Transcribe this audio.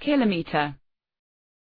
kilometer.